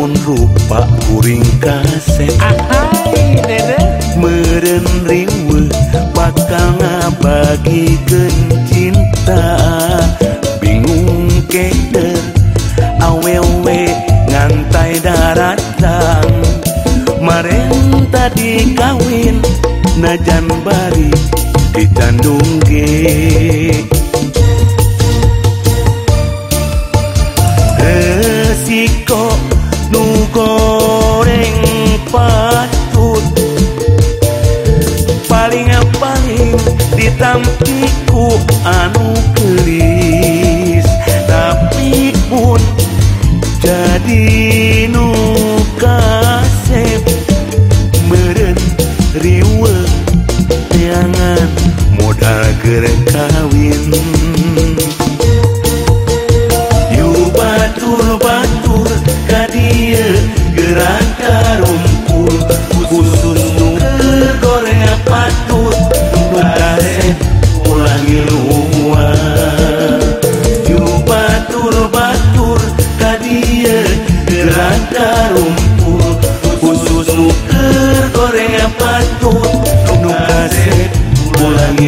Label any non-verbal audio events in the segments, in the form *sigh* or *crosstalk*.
lamun rupa kuring kaset meren riwe bakal ngabagikan cinta bingung keder awewe ngantai daratan maren tadi kawin najan bari ditandung ge resiko hitam anu keli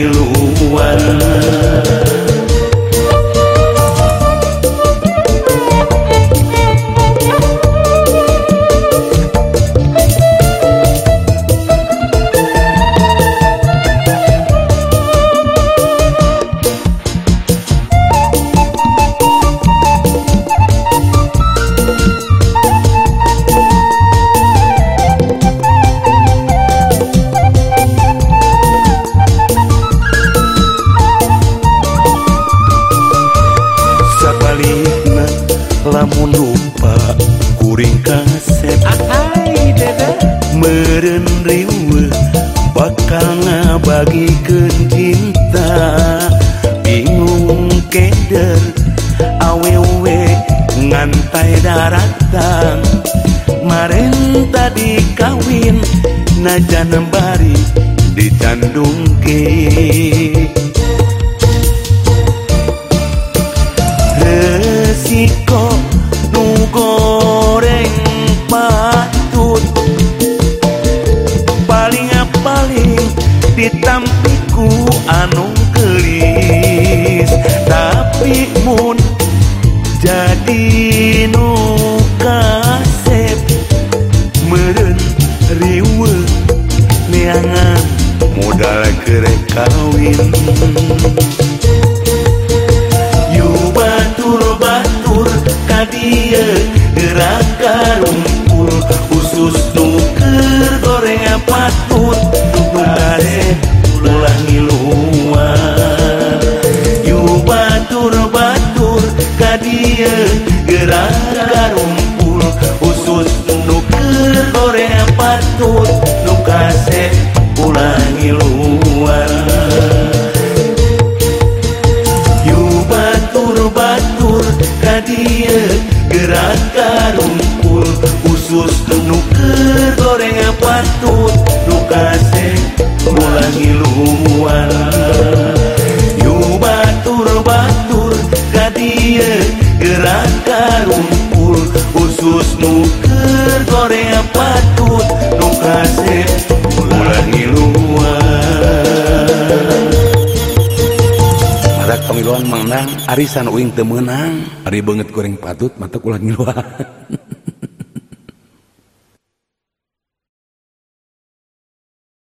Milu balikna lamun lupa kuring kasep meren riwe bakal ngabagi cinta bingung keder awewe ngantai daratan. Maren tadi kawin najan bari dicandung ke. resiko nu goreng patut paling paling ditampiku anu gelis tapi mun jadi nu kasep meren riwe neangan modal kere kawin. Iwan yu Batur Kadir gerak karumpul Usus nuker Korea patut nukase ulangi luar Marak pemiluan menang Arisan uing temenang Ari banget goreng patut mata ulang iluan *laughs*